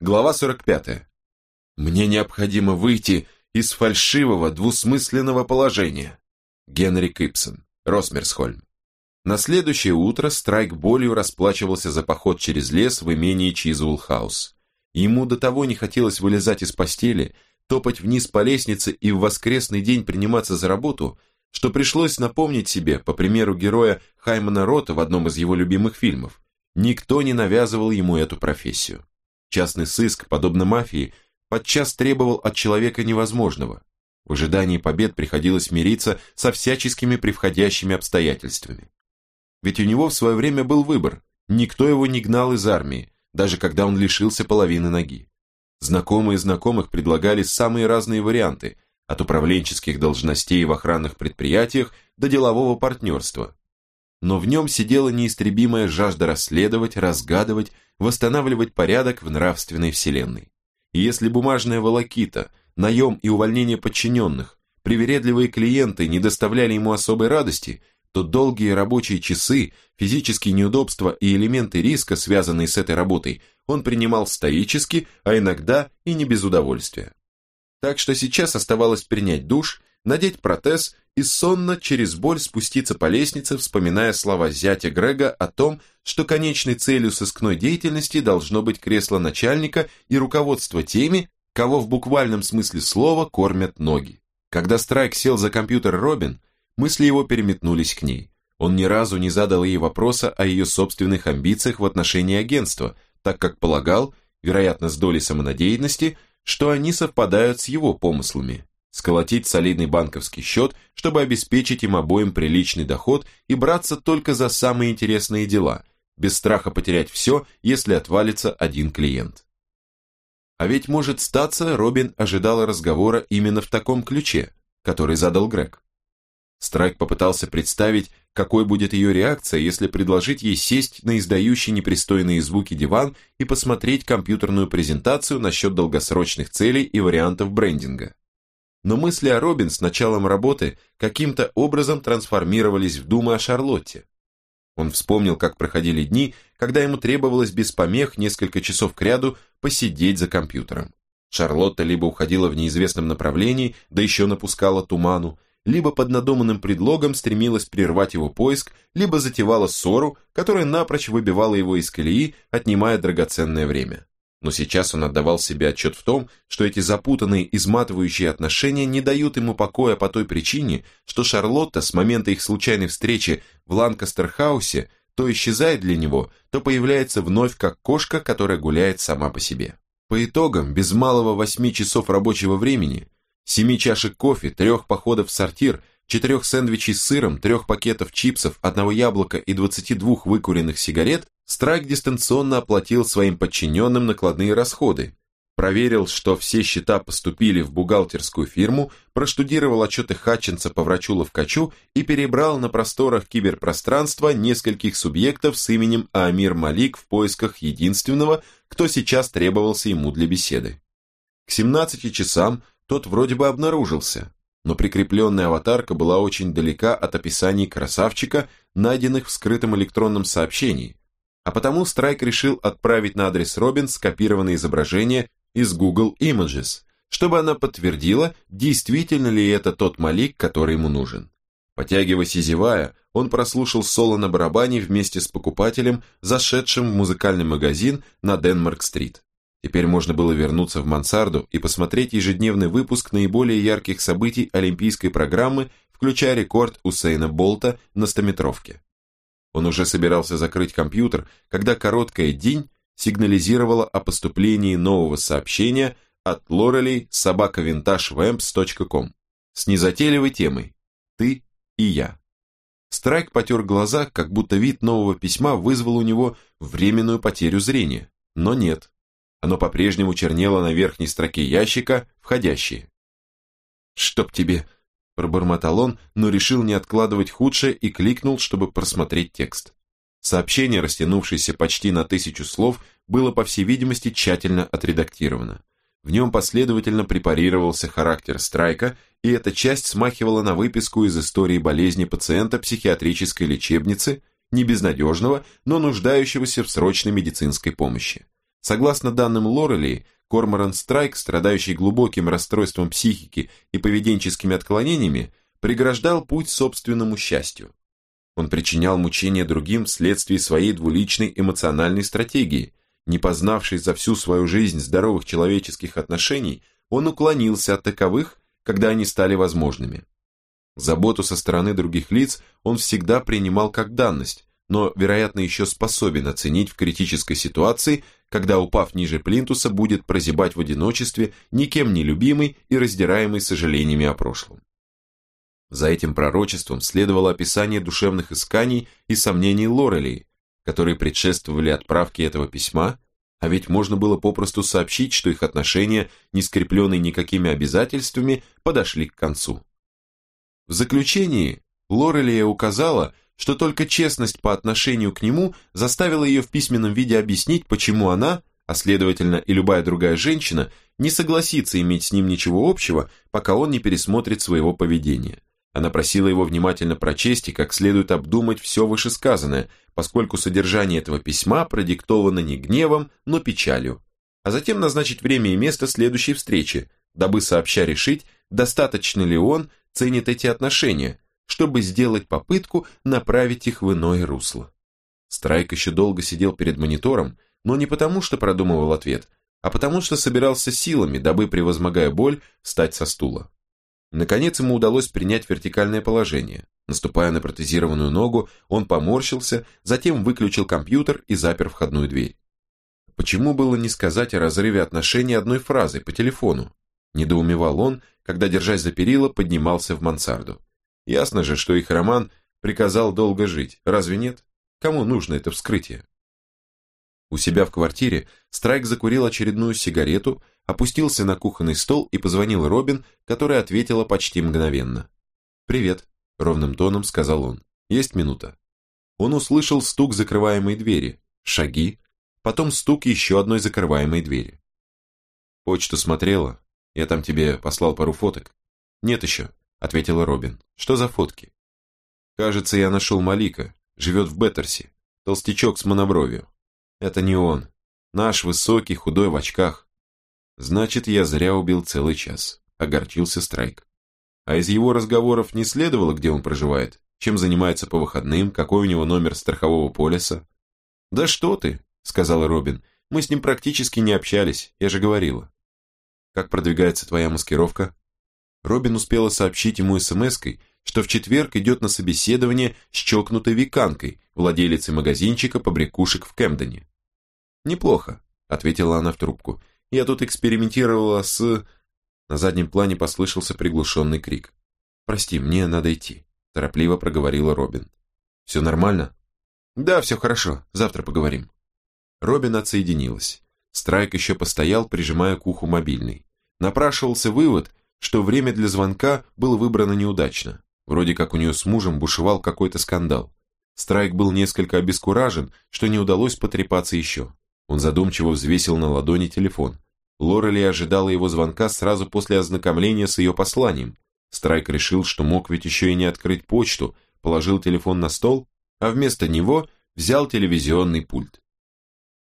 Глава 45. Мне необходимо выйти из фальшивого двусмысленного положения. Генри Кипсон, Росмерсхольм. На следующее утро Страйк болью расплачивался за поход через лес в имении Чизуэлл-хаус. Ему до того не хотелось вылезать из постели, топать вниз по лестнице и в воскресный день приниматься за работу, что пришлось напомнить себе, по примеру героя Хаймана Рота в одном из его любимых фильмов, никто не навязывал ему эту профессию. Частный сыск, подобно мафии, подчас требовал от человека невозможного. В ожидании побед приходилось мириться со всяческими превходящими обстоятельствами. Ведь у него в свое время был выбор, никто его не гнал из армии, даже когда он лишился половины ноги. Знакомые знакомых предлагали самые разные варианты, от управленческих должностей в охранных предприятиях до делового партнерства. Но в нем сидела неистребимая жажда расследовать, разгадывать, восстанавливать порядок в нравственной вселенной. И если бумажная волокита, наем и увольнение подчиненных, привередливые клиенты не доставляли ему особой радости, то долгие рабочие часы, физические неудобства и элементы риска, связанные с этой работой, он принимал стоически, а иногда и не без удовольствия. Так что сейчас оставалось принять душ, надеть протез и сонно через боль спуститься по лестнице, вспоминая слова зятя Грега о том, что конечной целью сыскной деятельности должно быть кресло начальника и руководство теми, кого в буквальном смысле слова кормят ноги. Когда Страйк сел за компьютер Робин, мысли его переметнулись к ней. Он ни разу не задал ей вопроса о ее собственных амбициях в отношении агентства, так как полагал, вероятно с долей самонадеянности, что они совпадают с его помыслами сколотить солидный банковский счет, чтобы обеспечить им обоим приличный доход и браться только за самые интересные дела, без страха потерять все, если отвалится один клиент. А ведь может статься, Робин ожидала разговора именно в таком ключе, который задал Грег. Страйк попытался представить, какой будет ее реакция, если предложить ей сесть на издающий непристойные звуки диван и посмотреть компьютерную презентацию насчет долгосрочных целей и вариантов брендинга но мысли о Робин с началом работы каким-то образом трансформировались в думы о Шарлотте. Он вспомнил, как проходили дни, когда ему требовалось без помех несколько часов кряду посидеть за компьютером. Шарлотта либо уходила в неизвестном направлении, да еще напускала туману, либо под надуманным предлогом стремилась прервать его поиск, либо затевала ссору, которая напрочь выбивала его из колеи, отнимая драгоценное время. Но сейчас он отдавал себе отчет в том, что эти запутанные, изматывающие отношения не дают ему покоя по той причине, что Шарлотта с момента их случайной встречи в Ланкастер-хаусе то исчезает для него, то появляется вновь как кошка, которая гуляет сама по себе. По итогам, без малого восьми часов рабочего времени, семи чашек кофе, трех походов в сортир, четырех сэндвичей с сыром, трех пакетов чипсов, одного яблока и 22 выкуренных сигарет, Страйк дистанционно оплатил своим подчиненным накладные расходы, проверил, что все счета поступили в бухгалтерскую фирму, проштудировал отчеты Хатчинса по врачу-ловкачу и перебрал на просторах киберпространства нескольких субъектов с именем Амир Малик в поисках единственного, кто сейчас требовался ему для беседы. К 17 часам тот вроде бы обнаружился, но прикрепленная аватарка была очень далека от описаний красавчика, найденных в скрытом электронном сообщении, а потому Страйк решил отправить на адрес Робин скопированное изображение из Google Images, чтобы она подтвердила, действительно ли это тот Малик, который ему нужен. Потягиваясь и зевая, он прослушал соло на барабане вместе с покупателем, зашедшим в музыкальный магазин на Денмарк-стрит. Теперь можно было вернуться в мансарду и посмотреть ежедневный выпуск наиболее ярких событий олимпийской программы, включая рекорд Усейна Болта на стометровке. Он уже собирался закрыть компьютер, когда короткая день сигнализировала о поступлении нового сообщения от Лорелей собаковинтажвэмпс.ком с незатейливой темой «Ты и я». Страйк потер глаза, как будто вид нового письма вызвал у него временную потерю зрения, но нет. Оно по-прежнему чернело на верхней строке ящика «Входящие». «Чтоб тебе Пробормотал он, но решил не откладывать худшее и кликнул, чтобы просмотреть текст. Сообщение, растянувшееся почти на тысячу слов, было, по всей видимости, тщательно отредактировано. В нем последовательно препарировался характер страйка, и эта часть смахивала на выписку из истории болезни пациента психиатрической лечебницы, не безнадежного, но нуждающегося в срочной медицинской помощи. Согласно данным Лорели, Корморан Страйк, страдающий глубоким расстройством психики и поведенческими отклонениями, преграждал путь собственному счастью. Он причинял мучения другим вследствие своей двуличной эмоциональной стратегии. Не познавший за всю свою жизнь здоровых человеческих отношений, он уклонился от таковых, когда они стали возможными. Заботу со стороны других лиц он всегда принимал как данность, но, вероятно, еще способен оценить в критической ситуации, когда, упав ниже плинтуса, будет прозябать в одиночестве, никем не любимый и раздираемый сожалениями о прошлом. За этим пророчеством следовало описание душевных исканий и сомнений Лорелей, которые предшествовали отправке этого письма, а ведь можно было попросту сообщить, что их отношения, не скрепленные никакими обязательствами, подошли к концу. В заключении Лорелия указала, что только честность по отношению к нему заставила ее в письменном виде объяснить, почему она, а следовательно и любая другая женщина, не согласится иметь с ним ничего общего, пока он не пересмотрит своего поведения. Она просила его внимательно прочесть и как следует обдумать все вышесказанное, поскольку содержание этого письма продиктовано не гневом, но печалью, а затем назначить время и место следующей встречи, дабы сообща решить, достаточно ли он ценит эти отношения, чтобы сделать попытку направить их в иное русло. Страйк еще долго сидел перед монитором, но не потому, что продумывал ответ, а потому, что собирался силами, дабы, превозмогая боль, встать со стула. Наконец ему удалось принять вертикальное положение. Наступая на протезированную ногу, он поморщился, затем выключил компьютер и запер входную дверь. Почему было не сказать о разрыве отношений одной фразой по телефону? Недоумевал он, когда, держась за перила, поднимался в мансарду. Ясно же, что их роман приказал долго жить, разве нет? Кому нужно это вскрытие? У себя в квартире Страйк закурил очередную сигарету, опустился на кухонный стол и позвонил Робин, которая ответила почти мгновенно. «Привет», — ровным тоном сказал он. «Есть минута». Он услышал стук закрываемой двери, шаги, потом стук еще одной закрываемой двери. «Почту смотрела? Я там тебе послал пару фоток». «Нет еще», — ответила Робин. «Что за фотки?» «Кажется, я нашел Малика. Живет в Беттерсе. Толстячок с монобровью. Это не он. Наш высокий, худой в очках. Значит, я зря убил целый час. Огорчился Страйк. А из его разговоров не следовало, где он проживает, чем занимается по выходным, какой у него номер страхового полиса. «Да что ты», — сказала Робин, — «мы с ним практически не общались, я же говорила». «Как продвигается твоя маскировка?» Робин успела сообщить ему смс-кой, что в четверг идет на собеседование с чокнутой веканкой, владелицей магазинчика побрякушек в Кемдоне. «Неплохо», — ответила она в трубку. «Я тут экспериментировала с...» На заднем плане послышался приглушенный крик. «Прости, мне надо идти», — торопливо проговорила Робин. «Все нормально?» «Да, все хорошо, завтра поговорим». Робин отсоединилась. Страйк еще постоял, прижимая к уху мобильный. Напрашивался вывод, что время для звонка было выбрано неудачно. Вроде как у нее с мужем бушевал какой-то скандал. Страйк был несколько обескуражен, что не удалось потрепаться еще. Он задумчиво взвесил на ладони телефон. Лорели ожидала его звонка сразу после ознакомления с ее посланием. Страйк решил, что мог ведь еще и не открыть почту, положил телефон на стол, а вместо него взял телевизионный пульт.